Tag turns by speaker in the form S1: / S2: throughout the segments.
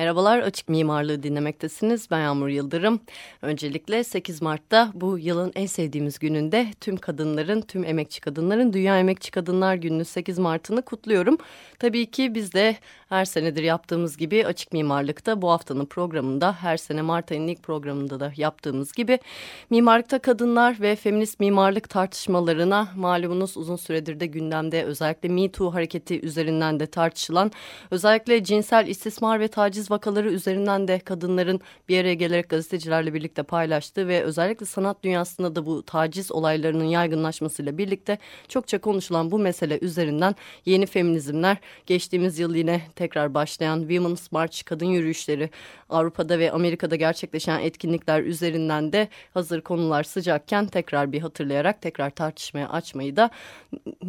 S1: Merhabalar, Açık Mimarlığı dinlemektesiniz. Ben Yağmur Yıldırım. Öncelikle 8 Mart'ta bu yılın en sevdiğimiz gününde tüm kadınların, tüm emekçi kadınların Dünya Emekçi Kadınlar Günü 8 Mart'ını kutluyorum. Tabii ki biz de her senedir yaptığımız gibi Açık Mimarlık'ta bu haftanın programında, her sene Mart ayının ilk programında da yaptığımız gibi mimarlıkta kadınlar ve feminist mimarlık tartışmalarına malumunuz uzun süredir de gündemde özellikle Me Too hareketi üzerinden de tartışılan özellikle cinsel istismar ve taciz vakaları üzerinden de kadınların bir araya gelerek gazetecilerle birlikte paylaştığı ve özellikle sanat dünyasında da bu taciz olaylarının yaygınlaşmasıyla birlikte çokça konuşulan bu mesele üzerinden yeni feminizmler geçtiğimiz yıl yine tekrar başlayan Women's March kadın yürüyüşleri Avrupa'da ve Amerika'da gerçekleşen etkinlikler üzerinden de hazır konular sıcakken tekrar bir hatırlayarak tekrar tartışmaya açmayı da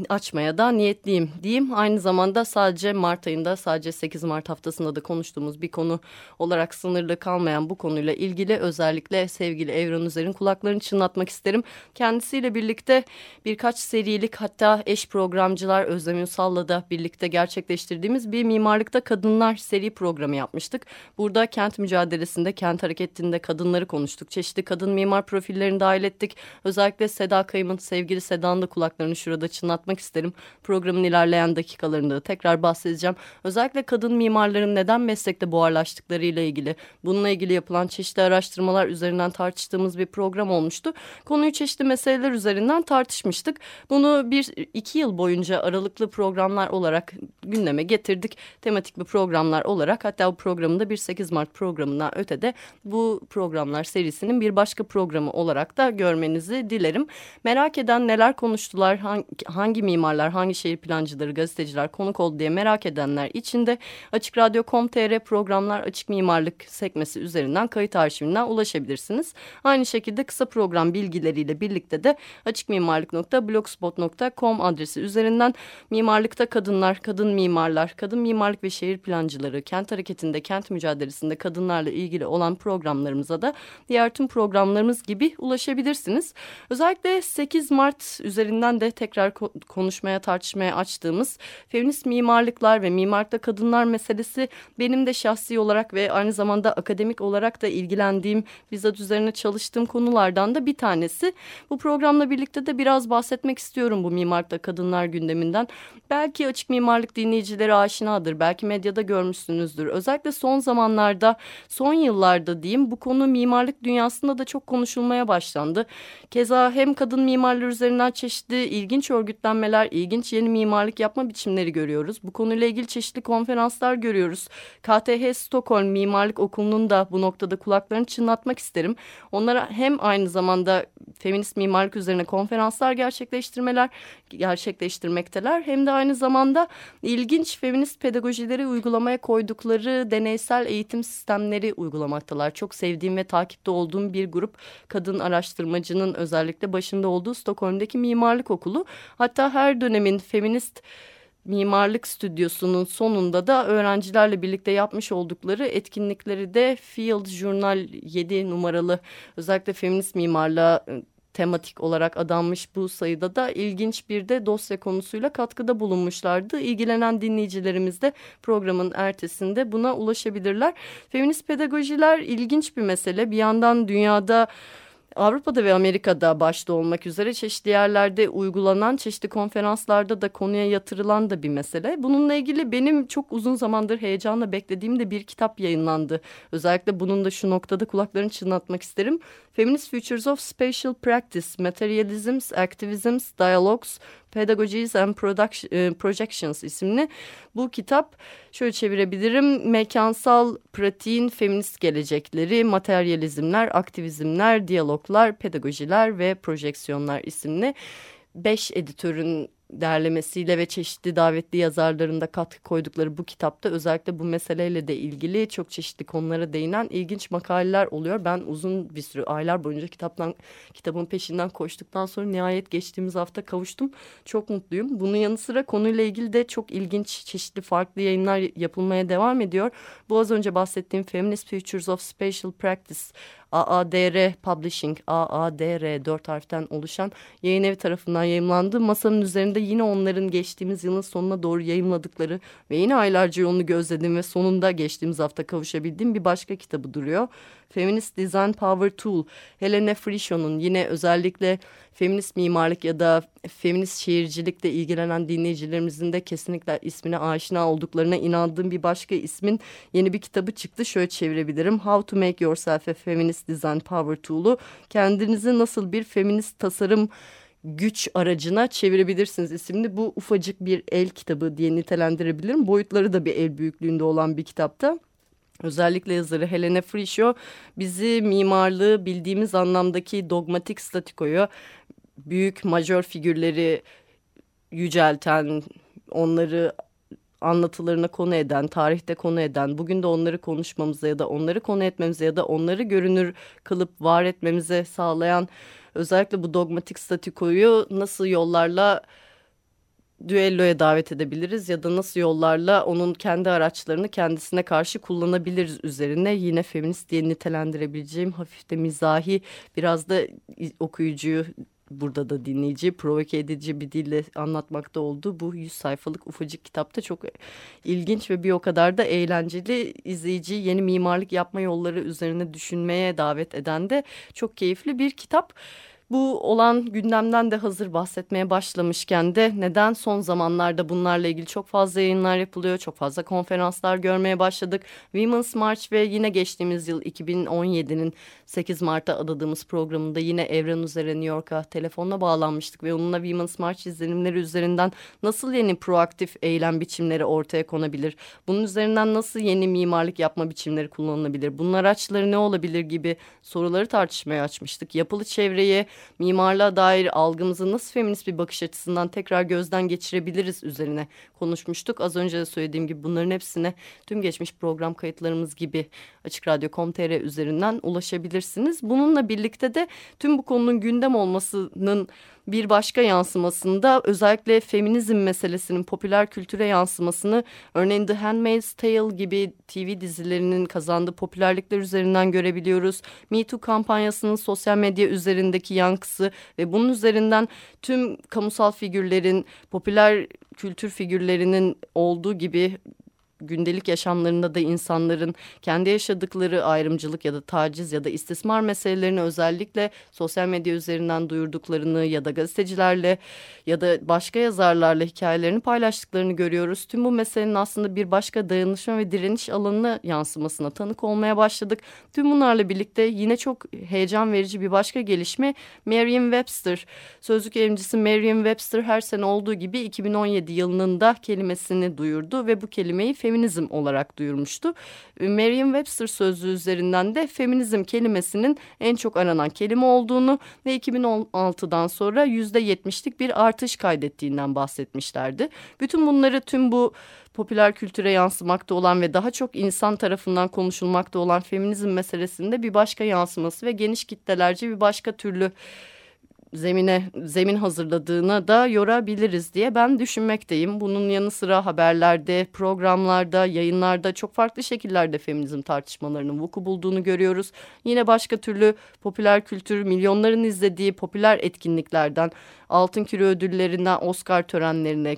S1: açmaya da niyetliyim diyeyim. Aynı zamanda sadece Mart ayında sadece 8 Mart haftasında da konuştuğumuz bir konu olarak sınırlı kalmayan bu konuyla ilgili özellikle sevgili Evren Üzer'in kulaklarını çınlatmak isterim. Kendisiyle birlikte birkaç serilik hatta eş programcılar Özlem Ünsal'la da birlikte gerçekleştirdiğimiz bir mimarlıkta kadınlar seri programı yapmıştık. Burada kent mücadelesinde, kent hareketinde kadınları konuştuk. Çeşitli kadın mimar profillerini dahil ettik. Özellikle Seda Kayım'ın sevgili Seda'nın da kulaklarını şurada çınlatmak isterim. Programın ilerleyen dakikalarında da tekrar bahsedeceğim. Özellikle kadın mimarların neden meslekte buharlaştıkları ile ilgili, bununla ilgili yapılan çeşitli araştırmalar üzerinden tartıştığımız bir program olmuştu. Konuyu çeşitli meseleler üzerinden tartışmıştık. Bunu bir iki yıl boyunca aralıklı programlar olarak gündeme getirdik. Tematik bir programlar olarak hatta bu programında bir 8 Mart programından ötede bu programlar serisinin bir başka programı olarak da görmenizi dilerim. Merak eden neler konuştular, hangi, hangi mimarlar, hangi şehir plancıları, gazeteciler konuk oldu diye merak edenler için de Açık Radyo.com.tr programlar açık mimarlık sekmesi üzerinden kayıt arşivinden ulaşabilirsiniz. Aynı şekilde kısa program bilgileriyle birlikte de açıkmimarlık.blogspot.com adresi üzerinden mimarlıkta kadınlar, kadın mimarlar, kadın mimarlık ve şehir plancıları, kent hareketinde, kent mücadelesinde kadınlarla ilgili olan programlarımıza da diğer tüm programlarımız gibi ulaşabilirsiniz. Özellikle 8 Mart üzerinden de tekrar konuşmaya, tartışmaya açtığımız feminist mimarlıklar ve mimarlıkta kadınlar meselesi benim de şahsi olarak ve aynı zamanda akademik olarak da ilgilendiğim, bizzat üzerine çalıştığım konulardan da bir tanesi. Bu programla birlikte de biraz bahsetmek istiyorum bu mimarlıkta kadınlar gündeminden. Belki açık mimarlık dinleyicileri aşinadır, belki medyada görmüşsünüzdür. Özellikle son zamanlarda, son yıllarda diyeyim bu konu mimarlık dünyasında da çok konuşulmaya başlandı. Keza hem kadın mimarlar üzerinden çeşitli ilginç örgütlenmeler, ilginç yeni mimarlık yapma biçimleri görüyoruz. Bu konuyla ilgili çeşitli konferanslar görüyoruz. KTH Stockholm Mimarlık Okulu'nun da bu noktada kulaklarını çınlatmak isterim. Onlara hem aynı zamanda feminist mimarlık üzerine konferanslar gerçekleştirmeler gerçekleştirmekteler. Hem de aynı zamanda ilginç feminist pedagojileri uygulamaya koydukları deneysel eğitim sistemleri uygulamaktalar. Çok sevdiğim ve takipte olduğum bir grup kadın araştırmacının özellikle başında olduğu Stockholm'daki mimarlık okulu. Hatta her dönemin feminist mimarlık stüdyosunun sonunda da öğrencilerle birlikte yapmış oldukları etkinlikleri de Field Journal 7 numaralı özellikle feminist mimarlığa ıı, tematik olarak adanmış bu sayıda da ilginç bir de dosya konusuyla katkıda bulunmuşlardı. İlgilenen dinleyicilerimiz de programın ertesinde buna ulaşabilirler. Feminist pedagojiler ilginç bir mesele. Bir yandan dünyada Avrupa'da ve Amerika'da başta olmak üzere çeşitli yerlerde uygulanan, çeşitli konferanslarda da konuya yatırılan da bir mesele. Bununla ilgili benim çok uzun zamandır heyecanla beklediğim de bir kitap yayınlandı. Özellikle bunun da şu noktada kulaklarını çınlatmak isterim. Feminist Futures of Spatial Practice, Materialisms, Activisms, Dialogues, Pedagogies and e, Projections isimli bu kitap şöyle çevirebilirim. Mekansal pratiğin feminist gelecekleri, materyalizmler, aktivizmler, diyaloglar, pedagojiler ve projeksiyonlar isimli beş editörün derlemesiyle ve çeşitli davetli yazarların da katkı koydukları bu kitapta özellikle bu meseleyle de ilgili çok çeşitli konulara değinen ilginç makaleler oluyor. Ben uzun bir süre aylar boyunca kitaptan kitabın peşinden koştuktan sonra nihayet geçtiğimiz hafta kavuştum. Çok mutluyum. Bunun yanı sıra konuyla ilgili de çok ilginç çeşitli farklı yayınlar yapılmaya devam ediyor. Bu az önce bahsettiğim Feminist Futures of Spatial Practice AADR Publishing, AADR dört harften oluşan yayın evi tarafından yayımlandı. Masanın üzerinde yine onların geçtiğimiz yılın sonuna doğru yayımladıkları ve yine aylarca yolunu gözlediğim ve sonunda geçtiğimiz hafta kavuşabildiğim bir başka kitabı duruyor. Feminist Design Power Tool, Helena Frishon'un yine özellikle feminist mimarlık ya da feminist şehircilikle ilgilenen dinleyicilerimizin de kesinlikle ismine aşina olduklarına inandığım bir başka ismin yeni bir kitabı çıktı. Şöyle çevirebilirim. How to Make Yourself a Feminist Design Power Tool'u kendinizi nasıl bir feminist tasarım güç aracına çevirebilirsiniz isimli bu ufacık bir el kitabı diye nitelendirebilirim. Boyutları da bir el büyüklüğünde olan bir kitapta. Özellikle yazarı Helena Frisho bizi mimarlığı bildiğimiz anlamdaki dogmatik statikoyu büyük majör figürleri yücelten, onları anlatılarına konu eden, tarihte konu eden, bugün de onları konuşmamıza ya da onları konu etmemize ya da onları görünür kılıp var etmemize sağlayan özellikle bu dogmatik statikoyu nasıl yollarla düelloya davet edebiliriz ya da nasıl yollarla onun kendi araçlarını kendisine karşı kullanabiliriz üzerine. Yine feminist diye nitelendirebileceğim hafif de mizahi biraz da okuyucuyu burada da dinleyici provoke edici bir dille anlatmakta olduğu bu 100 sayfalık ufacık kitapta çok ilginç ve bir o kadar da eğlenceli. İzleyici yeni mimarlık yapma yolları üzerine düşünmeye davet eden de çok keyifli bir kitap. Bu olan gündemden de hazır bahsetmeye başlamışken de neden son zamanlarda bunlarla ilgili çok fazla yayınlar yapılıyor, çok fazla konferanslar görmeye başladık. Women's March ve yine geçtiğimiz yıl 2017'nin 8 Mart'ta adadığımız programında yine Evren üzere New York'a telefonla bağlanmıştık ve onunla Women's March izlenimleri üzerinden nasıl yeni proaktif eylem biçimleri ortaya konabilir? Bunun üzerinden nasıl yeni mimarlık yapma biçimleri kullanılabilir? Bunun araçları ne olabilir gibi soruları tartışmaya açmıştık. Yapılı çevreye mimarlığa dair algımızı nasıl feminist bir bakış açısından tekrar gözden geçirebiliriz üzerine konuşmuştuk. Az önce de söylediğim gibi bunların hepsine tüm geçmiş program kayıtlarımız gibi Açık Radyo.com.tr üzerinden ulaşabilirsiniz. Bununla birlikte de tüm bu konunun gündem olmasının bir başka yansımasında özellikle feminizm meselesinin popüler kültüre yansımasını örneğin The Handmaid's Tale gibi TV dizilerinin kazandığı popülerlikler üzerinden görebiliyoruz. Me Too kampanyasının sosyal medya üzerindeki yankısı ve bunun üzerinden tüm kamusal figürlerin, popüler kültür figürlerinin olduğu gibi gündelik yaşamlarında da insanların kendi yaşadıkları ayrımcılık ya da taciz ya da istismar meselelerini özellikle sosyal medya üzerinden duyurduklarını ya da gazetecilerle ya da başka yazarlarla hikayelerini paylaştıklarını görüyoruz. Tüm bu meselenin aslında bir başka dayanışma ve direniş alanına yansımasına tanık olmaya başladık. Tüm bunlarla birlikte yine çok heyecan verici bir başka gelişme Merriam-Webster. Sözlük evrimcisi Merriam-Webster her sene olduğu gibi 2017 yılının da kelimesini duyurdu ve bu kelimeyi feminizm olarak duyurmuştu. Merriam-Webster sözlüğü üzerinden de feminizm kelimesinin en çok aranan kelime olduğunu ve 2016'dan sonra %70'lik bir artış kaydettiğinden bahsetmişlerdi. Bütün bunları tüm bu popüler kültüre yansımakta olan ve daha çok insan tarafından konuşulmakta olan feminizm meselesinde bir başka yansıması ve geniş kitlelerce bir başka türlü zemine zemin hazırladığına da yorabiliriz diye ben düşünmekteyim. Bunun yanı sıra haberlerde, programlarda, yayınlarda çok farklı şekillerde feminizm tartışmalarının vuku bulduğunu görüyoruz. Yine başka türlü popüler kültür, milyonların izlediği popüler etkinliklerden, Altın Küre ödüllerinden Oscar törenlerine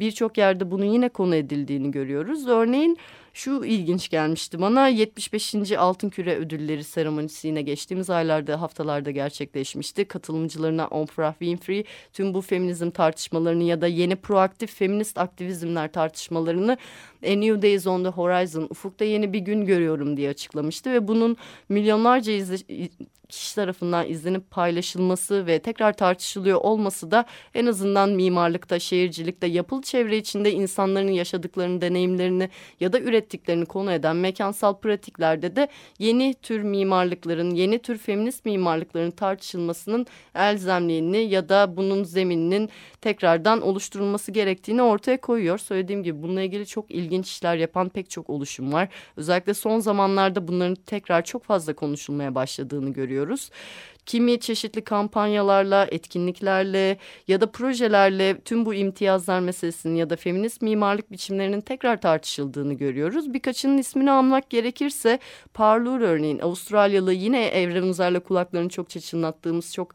S1: birçok yerde bunun yine konu edildiğini görüyoruz. Örneğin şu ilginç gelmişti bana 75. Altın Küre Ödülleri seremonisi yine geçtiğimiz aylarda haftalarda gerçekleşmişti. Katılımcılarına Oprah Winfrey tüm bu feminizm tartışmalarını ya da yeni proaktif feminist aktivizmler tartışmalarını A New Days on the Horizon ufukta yeni bir gün görüyorum diye açıklamıştı ve bunun milyonlarca izle kişi tarafından izlenip paylaşılması ve tekrar tartışılıyor olması da en azından mimarlıkta, şehircilikte, yapılı çevre içinde insanların yaşadıklarını, deneyimlerini ya da ürettiklerini ettiklerini konu eden mekansal pratiklerde de yeni tür mimarlıkların, yeni tür feminist mimarlıkların tartışılmasının elzemliğini ya da bunun zemininin tekrardan oluşturulması gerektiğini ortaya koyuyor. Söylediğim gibi bununla ilgili çok ilginç işler yapan pek çok oluşum var. Özellikle son zamanlarda bunların tekrar çok fazla konuşulmaya başladığını görüyoruz kimi çeşitli kampanyalarla, etkinliklerle ya da projelerle tüm bu imtiyazlar meselesinin ya da feminist mimarlık biçimlerinin tekrar tartışıldığını görüyoruz. Birkaçının ismini almak gerekirse Parlur örneğin Avustralyalı yine Evren Uzar'la kulaklarını çok çınlattığımız çok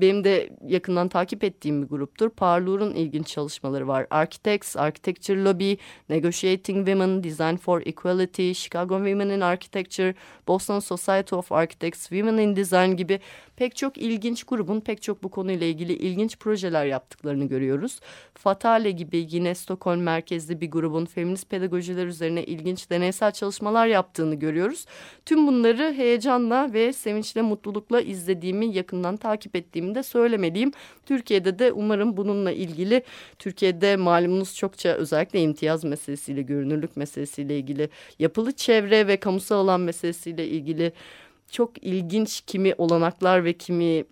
S1: benim de yakından takip ettiğim bir gruptur. Parlur'un ilginç çalışmaları var. Architects, Architecture Lobby, Negotiating Women, Design for Equality, Chicago Women in Architecture, Boston Society of Architects, Women in Design gibi pek çok ilginç grubun pek çok bu konuyla ilgili ilginç projeler yaptıklarını görüyoruz. Fatale gibi yine Stockholm merkezli bir grubun feminist pedagojiler üzerine ilginç deneysel çalışmalar yaptığını görüyoruz. Tüm bunları heyecanla ve sevinçle, mutlulukla izlediğimi, yakından takip ettiğimi de söylemeliyim. Türkiye'de de umarım bununla ilgili, Türkiye'de malumunuz çokça özellikle imtiyaz meselesiyle, görünürlük meselesiyle ilgili, yapılı çevre ve kamusal alan meselesiyle ilgili çok ilginç kimi olanaklar ve kimi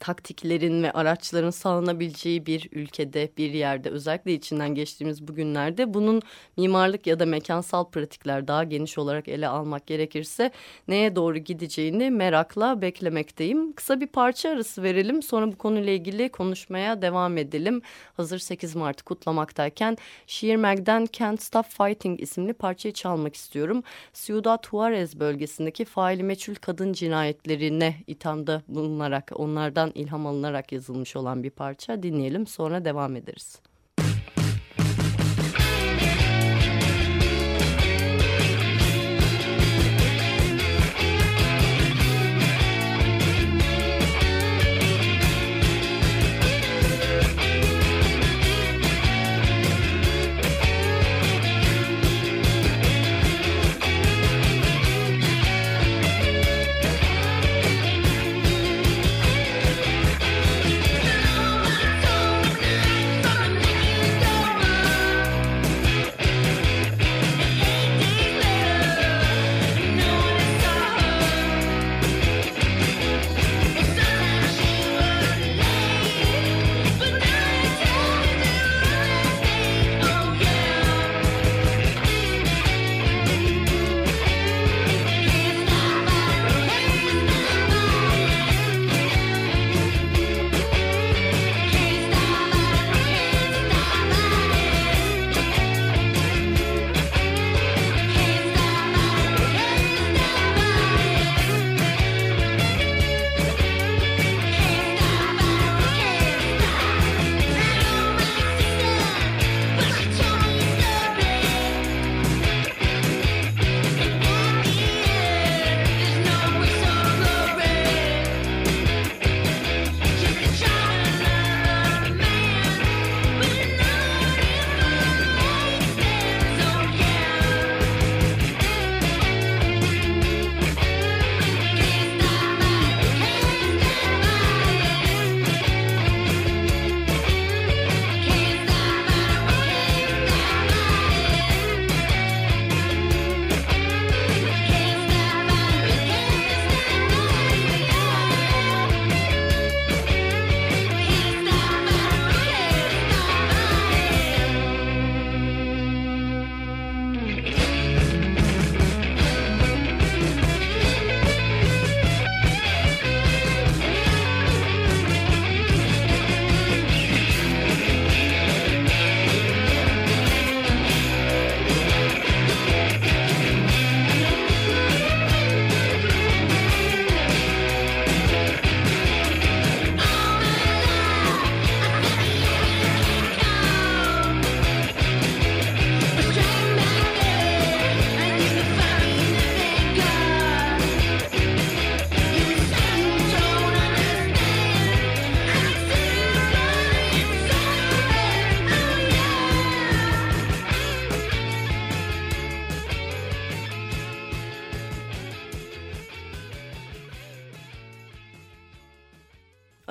S1: taktiklerin ve araçların sağlanabileceği bir ülkede, bir yerde özellikle içinden geçtiğimiz bu günlerde bunun mimarlık ya da mekansal pratikler daha geniş olarak ele almak gerekirse neye doğru gideceğini merakla beklemekteyim. Kısa bir parça arası verelim sonra bu konuyla ilgili konuşmaya devam edelim. Hazır 8 Mart'ı kutlamaktayken Şiir Meg'den Can't Stop Fighting isimli parçayı çalmak istiyorum. Ciudad Juarez bölgesindeki faili meçhul kadın cinayetlerine ithamda bulunarak Onlardan ilham alınarak yazılmış olan bir parça dinleyelim sonra devam ederiz.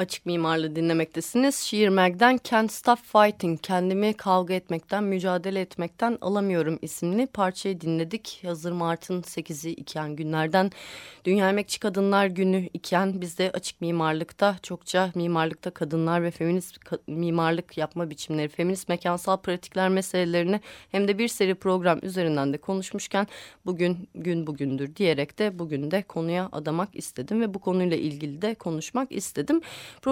S1: врач Açık Mimarlı dinlemektesiniz. Şiir Meg'den Can't Stop Fighting, Kendimi Kavga Etmekten, Mücadele Etmekten Alamıyorum isimli parçayı dinledik. Hazır Mart'ın 8'i iken günlerden Dünya Emekçi Kadınlar Günü iken biz de açık mimarlıkta çokça mimarlıkta kadınlar ve feminist ka mimarlık yapma biçimleri, feminist mekansal pratikler meselelerini hem de bir seri program üzerinden de konuşmuşken bugün gün bugündür diyerek de bugün de konuya adamak istedim ve bu konuyla ilgili de konuşmak istedim.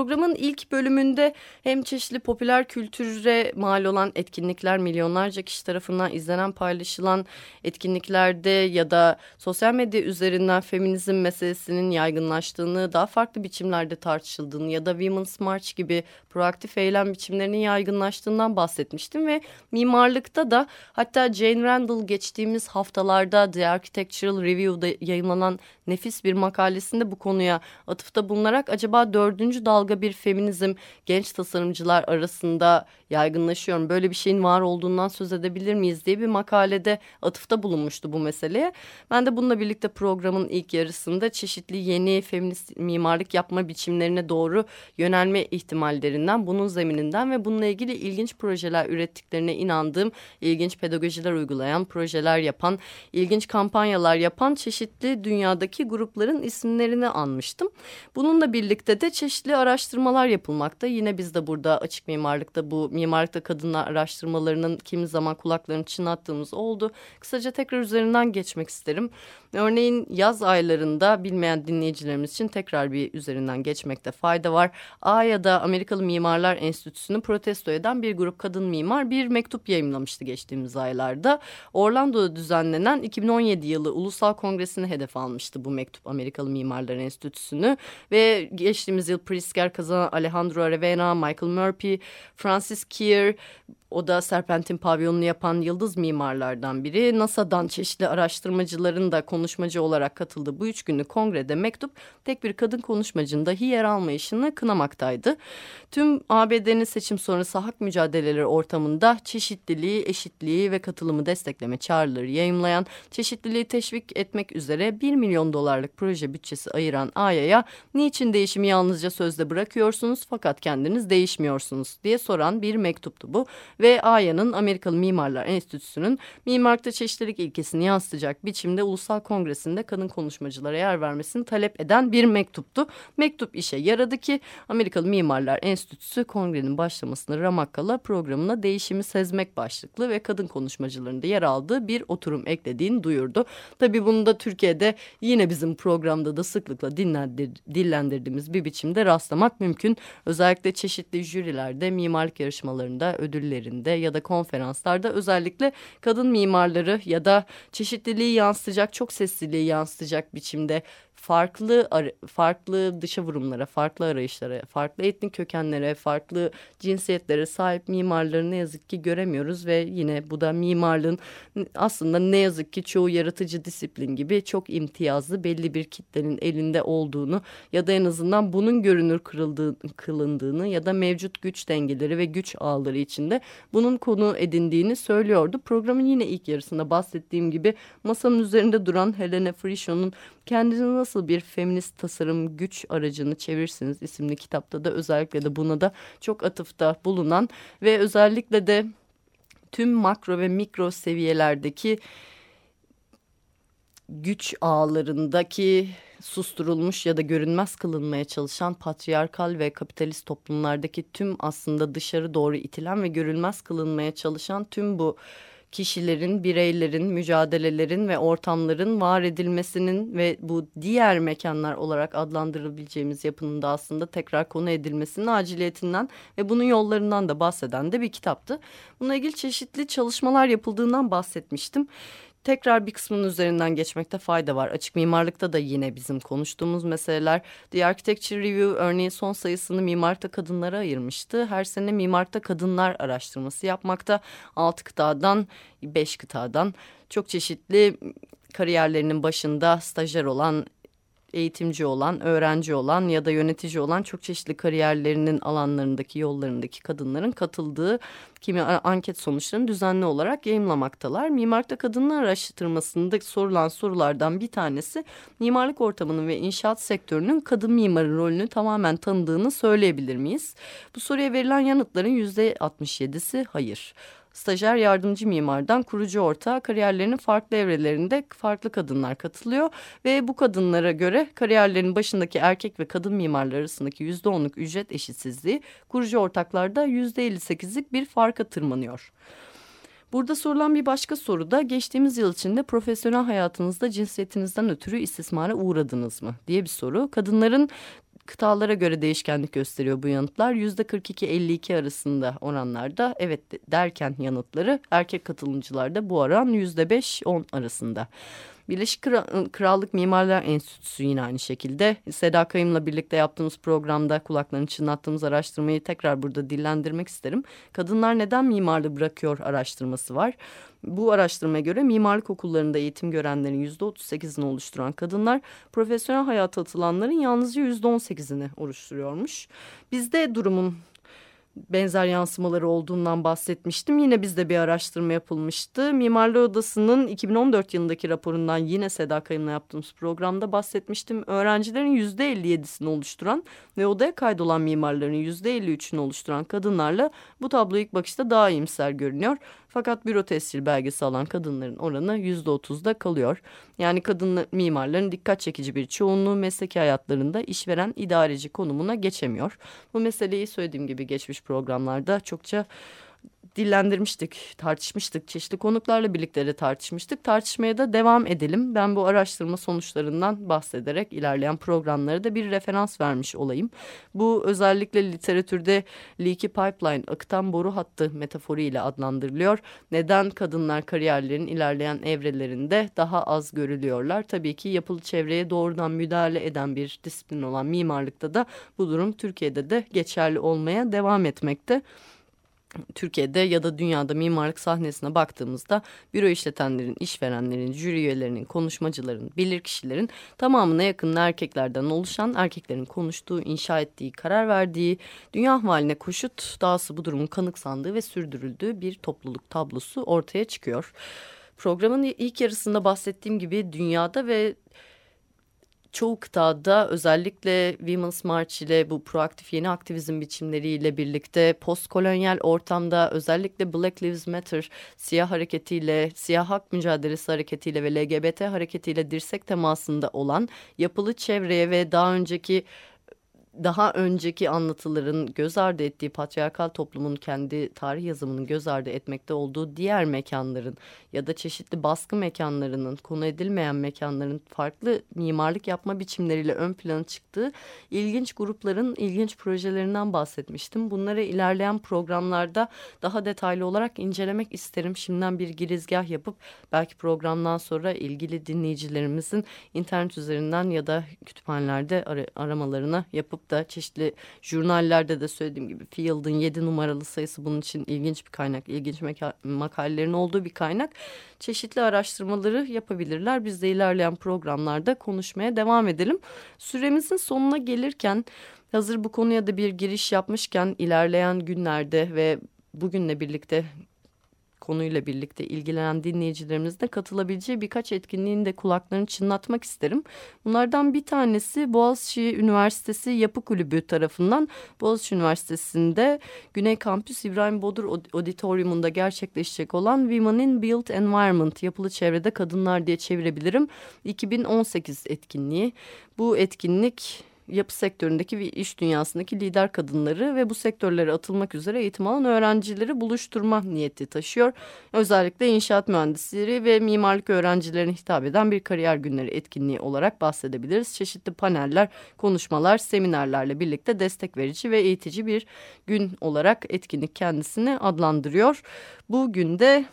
S1: Programın ilk bölümünde hem çeşitli popüler kültüre mal olan etkinlikler milyonlarca kişi tarafından izlenen paylaşılan etkinliklerde ya da sosyal medya üzerinden feminizm meselesinin yaygınlaştığını daha farklı biçimlerde tartışıldığını ya da Women's March gibi proaktif eylem biçimlerinin yaygınlaştığından bahsetmiştim ve mimarlıkta da hatta Jane Randall geçtiğimiz haftalarda The Architectural Review'da yayınlanan nefis bir makalesinde bu konuya atıfta bulunarak acaba dördüncü dalga bir feminizm genç tasarımcılar arasında yaygınlaşıyor mu? Böyle bir şeyin var olduğundan söz edebilir miyiz diye bir makalede atıfta bulunmuştu bu meseleye. Ben de bununla birlikte programın ilk yarısında çeşitli yeni feminist mimarlık yapma biçimlerine doğru yönelme ihtimallerinden, bunun zemininden ve bununla ilgili ilginç projeler ürettiklerine inandığım, ilginç pedagojiler uygulayan, projeler yapan, ilginç kampanyalar yapan çeşitli dünyadaki grupların isimlerini anmıştım. Bununla birlikte de çeşitli araştırmalar yapılmakta. Yine biz de burada açık mimarlıkta bu mimarlıkta kadınlar araştırmalarının kimi zaman kulaklarını çınlattığımız oldu. Kısaca tekrar üzerinden geçmek isterim. Örneğin yaz aylarında bilmeyen dinleyicilerimiz için tekrar bir üzerinden geçmekte fayda var. A ya da Amerikalı Mimarlar Enstitüsü'nü protesto eden bir grup kadın mimar bir mektup yayınlamıştı geçtiğimiz aylarda. Orlando'da düzenlenen 2017 yılı Ulusal Kongresi'ni hedef almıştı bu mektup Amerikalı Mimarlar Enstitüsü'nü ve geçtiğimiz yıl Pritzker kazanan Alejandro Aravena, Michael Murphy, Francis Keir o da Serpentin pavyonunu yapan yıldız mimarlardan biri. NASA'dan çeşitli araştırmacıların da konuşmacı olarak katıldığı bu üç günlük kongrede mektup tek bir kadın konuşmacının dahi yer almayışını kınamaktaydı. Tüm ABD'nin seçim sonrası hak mücadeleleri ortamında çeşitliliği, eşitliği ve katılımı destekleme çağrıları yayımlayan, çeşitliliği teşvik etmek üzere 1 milyon dolarlık proje bütçesi ayıran AYA'ya niçin değişimi yalnızca sözde bırakıyorsunuz fakat kendiniz değişmiyorsunuz diye soran bir mektuptu bu ve AYA'nın Amerikalı Mimarlar Enstitüsü'nün mimarlıkta çeşitlilik ilkesini yansıtacak biçimde Ulusal Kongresi'nde kadın konuşmacılara yer vermesini talep eden bir mektuptu. Mektup işe yaradı ki Amerikalı Mimarlar Enstitüsü kongrenin başlamasını Ramakkala programına değişimi sezmek başlıklı ve kadın konuşmacıların da yer aldığı bir oturum eklediğini duyurdu. Tabii bunu da Türkiye'de yine bizim programda da sıklıkla dinlendir, dillendirdiğimiz bir biçimde rastlamak mümkün. Özellikle çeşitli jürilerde mimarlık yarışmalarında ödülleri seminerlerinde ya da konferanslarda özellikle kadın mimarları ya da çeşitliliği yansıtacak, çok sesliliği yansıtacak biçimde farklı farklı dışa vurumlara, farklı arayışlara, farklı etnik kökenlere, farklı cinsiyetlere sahip mimarları ne yazık ki göremiyoruz ve yine bu da mimarlığın aslında ne yazık ki çoğu yaratıcı disiplin gibi çok imtiyazlı belli bir kitlenin elinde olduğunu ya da en azından bunun görünür kırıldığı, kılındığını ya da mevcut güç dengeleri ve güç ağları içinde bunun konu edindiğini söylüyordu. Programın yine ilk yarısında bahsettiğim gibi masanın üzerinde duran Helena Frishon'un kendini nasıl bir feminist tasarım güç aracını çevirirsiniz isimli kitapta da özellikle de buna da çok atıfta bulunan ve özellikle de tüm makro ve mikro seviyelerdeki güç ağlarındaki susturulmuş ya da görünmez kılınmaya çalışan patriarkal ve kapitalist toplumlardaki tüm aslında dışarı doğru itilen ve görülmez kılınmaya çalışan tüm bu kişilerin, bireylerin, mücadelelerin ve ortamların var edilmesinin ve bu diğer mekanlar olarak adlandırılabileceğimiz yapının da aslında tekrar konu edilmesinin aciliyetinden ve bunun yollarından da bahseden de bir kitaptı. Bununla ilgili çeşitli çalışmalar yapıldığından bahsetmiştim tekrar bir kısmının üzerinden geçmekte fayda var. Açık mimarlıkta da yine bizim konuştuğumuz meseleler. The Architecture Review örneğin son sayısını mimarlıkta kadınlara ayırmıştı. Her sene mimarlıkta kadınlar araştırması yapmakta. Altı kıtadan, beş kıtadan çok çeşitli kariyerlerinin başında stajyer olan eğitimci olan, öğrenci olan ya da yönetici olan çok çeşitli kariyerlerinin alanlarındaki, yollarındaki kadınların katıldığı kimi anket sonuçlarını düzenli olarak yayınlamaktalar. Mimarlıkta kadınlar araştırmasında sorulan sorulardan bir tanesi mimarlık ortamının ve inşaat sektörünün kadın mimarın rolünü tamamen tanıdığını söyleyebilir miyiz? Bu soruya verilen yanıtların yüzde 67'si hayır stajyer yardımcı mimardan kurucu ortağı kariyerlerinin farklı evrelerinde farklı kadınlar katılıyor ve bu kadınlara göre kariyerlerin başındaki erkek ve kadın mimarlar arasındaki yüzde onluk ücret eşitsizliği kurucu ortaklarda yüzde elli sekizlik bir farka tırmanıyor. Burada sorulan bir başka soru da geçtiğimiz yıl içinde profesyonel hayatınızda cinsiyetinizden ötürü istismara uğradınız mı diye bir soru. Kadınların kıtalara göre değişkenlik gösteriyor bu yanıtlar. Yüzde 42-52 arasında oranlarda evet derken yanıtları erkek katılımcılarda bu oran yüzde 5-10 arasında. Birleşik Krallık Mimarlar Enstitüsü yine aynı şekilde. Seda Kayım'la birlikte yaptığımız programda kulaklarını çınlattığımız araştırmayı tekrar burada dillendirmek isterim. Kadınlar neden mimarlığı bırakıyor araştırması var. Bu araştırmaya göre mimarlık okullarında eğitim görenlerin yüzde otuz sekizini oluşturan kadınlar profesyonel hayata atılanların yalnızca yüzde on sekizini oluşturuyormuş. Bizde durumun benzer yansımaları olduğundan bahsetmiştim. Yine bizde bir araştırma yapılmıştı. Mimarlı Odası'nın 2014 yılındaki raporundan yine Seda Kayım'la yaptığımız programda bahsetmiştim. Öğrencilerin %57'sini oluşturan ve odaya kaydolan mimarların %53'ünü oluşturan kadınlarla bu tablo ilk bakışta daha iyimser görünüyor. Fakat büro tescil belgesi alan kadınların oranı yüzde otuzda kalıyor. Yani kadın mimarların dikkat çekici bir çoğunluğu mesleki hayatlarında işveren idareci konumuna geçemiyor. Bu meseleyi söylediğim gibi geçmiş programlarda çokça dillendirmiştik, tartışmıştık. Çeşitli konuklarla birlikte de tartışmıştık. Tartışmaya da devam edelim. Ben bu araştırma sonuçlarından bahsederek ilerleyen programlara da bir referans vermiş olayım. Bu özellikle literatürde leaky pipeline, akıtan boru hattı metaforiyle adlandırılıyor. Neden kadınlar kariyerlerin ilerleyen evrelerinde daha az görülüyorlar? Tabii ki yapılı çevreye doğrudan müdahale eden bir disiplin olan mimarlıkta da bu durum Türkiye'de de geçerli olmaya devam etmekte. Türkiye'de ya da dünyada mimarlık sahnesine baktığımızda büro işletenlerin, işverenlerin, jüri üyelerinin, konuşmacıların, bilirkişilerin tamamına yakın erkeklerden oluşan erkeklerin konuştuğu, inşa ettiği, karar verdiği, dünya haline koşut dahası bu durumun kanıksandığı ve sürdürüldüğü bir topluluk tablosu ortaya çıkıyor. Programın ilk yarısında bahsettiğim gibi dünyada ve çoğu kıtada özellikle Women's March ile bu proaktif yeni aktivizm biçimleriyle birlikte postkolonyal ortamda özellikle Black Lives Matter siyah hareketiyle, siyah hak mücadelesi hareketiyle ve LGBT hareketiyle dirsek temasında olan yapılı çevreye ve daha önceki daha önceki anlatıların göz ardı ettiği patriarkal toplumun kendi tarih yazımının göz ardı etmekte olduğu diğer mekanların ya da çeşitli baskı mekanlarının konu edilmeyen mekanların farklı mimarlık yapma biçimleriyle ön plana çıktığı ilginç grupların ilginç projelerinden bahsetmiştim. Bunları ilerleyen programlarda daha detaylı olarak incelemek isterim. Şimdiden bir girizgah yapıp belki programdan sonra ilgili dinleyicilerimizin internet üzerinden ya da kütüphanelerde ar aramalarına yapıp da çeşitli jurnallerde de söylediğim gibi Field'ın 7 numaralı sayısı bunun için ilginç bir kaynak, ilginç makalelerin olduğu bir kaynak. Çeşitli araştırmaları yapabilirler. Biz de ilerleyen programlarda konuşmaya devam edelim. Süremizin sonuna gelirken hazır bu konuya da bir giriş yapmışken ilerleyen günlerde ve bugünle birlikte konuyla birlikte ilgilenen dinleyicilerimizin de katılabileceği birkaç etkinliğin de kulaklarını çınlatmak isterim. Bunlardan bir tanesi Boğaziçi Üniversitesi Yapı Kulübü tarafından Boğaziçi Üniversitesi'nde Güney Kampüs İbrahim Bodur Auditorium'unda gerçekleşecek olan Women in Built Environment yapılı çevrede kadınlar diye çevirebilirim. 2018 etkinliği. Bu etkinlik yapı sektöründeki ve iş dünyasındaki lider kadınları ve bu sektörlere atılmak üzere eğitim alan öğrencileri buluşturma niyeti taşıyor. Özellikle inşaat mühendisleri ve mimarlık öğrencilerine hitap eden bir kariyer günleri etkinliği olarak bahsedebiliriz. Çeşitli paneller, konuşmalar, seminerlerle birlikte destek verici ve eğitici bir gün olarak etkinlik kendisini adlandırıyor. Bu günde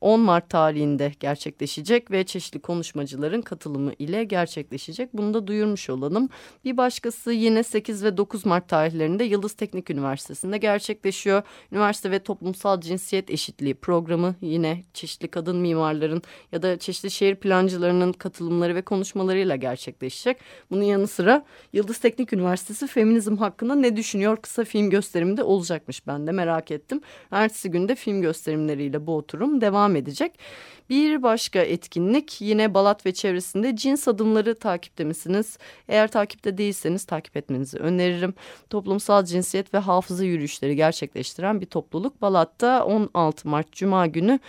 S1: 10 Mart tarihinde gerçekleşecek ve çeşitli konuşmacıların katılımı ile gerçekleşecek. Bunu da duyurmuş olalım. Bir başkası yine 8 ve 9 Mart tarihlerinde Yıldız Teknik Üniversitesi'nde gerçekleşiyor. Üniversite ve Toplumsal Cinsiyet Eşitliği programı yine çeşitli kadın mimarların ya da çeşitli şehir plancılarının katılımları ve konuşmalarıyla gerçekleşecek. Bunun yanı sıra Yıldız Teknik Üniversitesi feminizm hakkında ne düşünüyor kısa film gösterimi de olacakmış. Ben de merak ettim. Ertesi günde film gösterimleriyle bu oturum devam edecek. Bir başka etkinlik yine Balat ve çevresinde cins adımları takipte misiniz? Eğer takipte değilseniz takip etmenizi öneririm. Toplumsal cinsiyet ve hafıza yürüyüşleri gerçekleştiren bir topluluk Balat'ta 16 Mart Cuma günü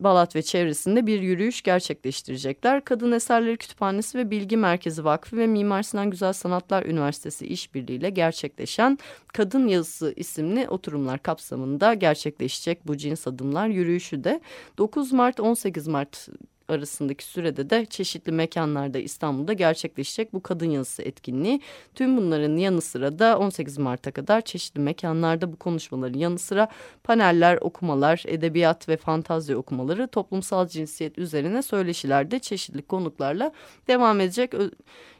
S1: Balat ve çevresinde bir yürüyüş gerçekleştirecekler. Kadın Eserleri Kütüphanesi ve Bilgi Merkezi Vakfı ve Mimar Sinan Güzel Sanatlar Üniversitesi işbirliğiyle gerçekleşen Kadın Yazısı isimli oturumlar kapsamında gerçekleşecek bu cins adımlar yürüyüşü de 9 Mart 18 Mart arasındaki sürede de çeşitli mekanlarda İstanbul'da gerçekleşecek bu kadın yazısı etkinliği. Tüm bunların yanı sıra da 18 Mart'a kadar çeşitli mekanlarda bu konuşmaların yanı sıra paneller, okumalar, edebiyat ve fantazya okumaları, toplumsal cinsiyet üzerine söyleşilerde çeşitli konuklarla devam edecek.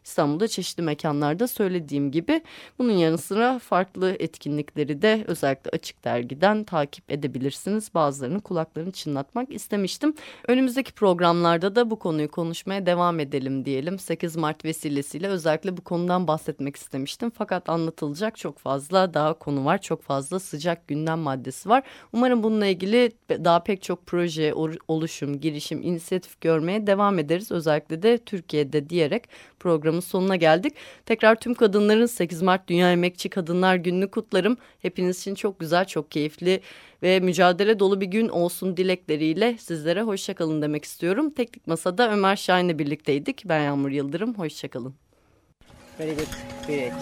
S1: İstanbul'da çeşitli mekanlarda söylediğim gibi bunun yanı sıra farklı etkinlikleri de özellikle Açık Dergi'den takip edebilirsiniz. Bazılarını kulaklarını çınlatmak istemiştim. Önümüzdeki programlarda da bu konuyu konuşmaya devam edelim diyelim. 8 Mart vesilesiyle özellikle bu konudan bahsetmek istemiştim. Fakat anlatılacak çok fazla daha konu var. Çok fazla sıcak gündem maddesi var. Umarım bununla ilgili daha pek çok proje, oluşum, girişim, inisiyatif görmeye devam ederiz. Özellikle de Türkiye'de diyerek programın sonuna geldik. Tekrar tüm kadınların 8 Mart Dünya Emekçi Kadınlar Günü'nü kutlarım. Hepiniz için çok güzel, çok keyifli ve mücadele dolu bir gün olsun dilekleriyle sizlere hoşçakalın demek istiyorum. Teknik Masa'da Ömer Şahin'le birlikteydik. Ben Yağmur Yıldırım. Hoşçakalın.
S2: Very good. Great.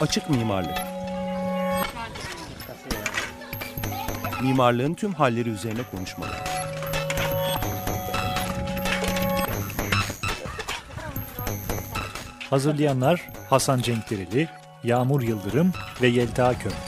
S3: Açık mimarlık. Mimarlığın tüm halleri üzerine konuşmalar.
S4: Hazırlayanlar Hasan Cenkdereli, Yağmur Yıldırım ve Yelta Kömür.